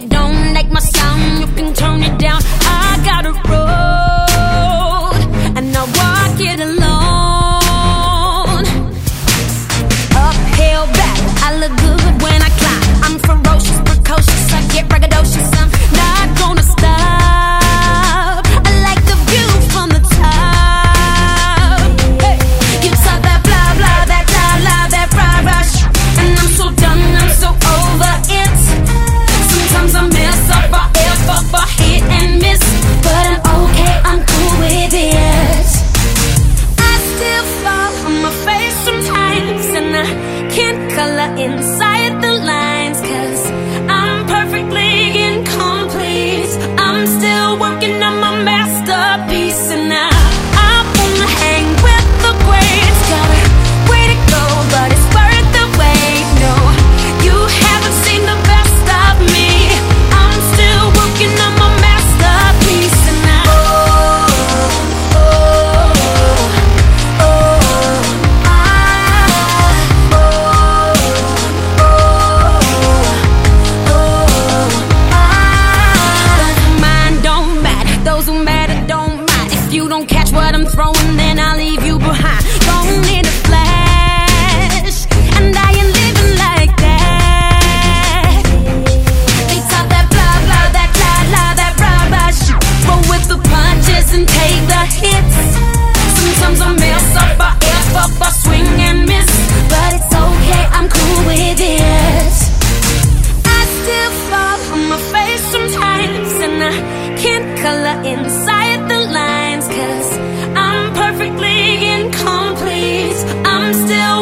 you don't like my sound, you can turn it down. I got a road, and I walk it alone. Uphill battle, I look good inside you don't catch what I'm throwing, then I'll leave you behind. gone in a flash, and I ain't living like that. They talk that blah blah, that blah blah, that blah blah. Roll with the punches and take the hits. Sometimes I mess up, I F up, I swing and miss, but it's okay, I'm cool with it. I still fall on my face sometimes, and I can't color inside perfectly incomplete. I'm still.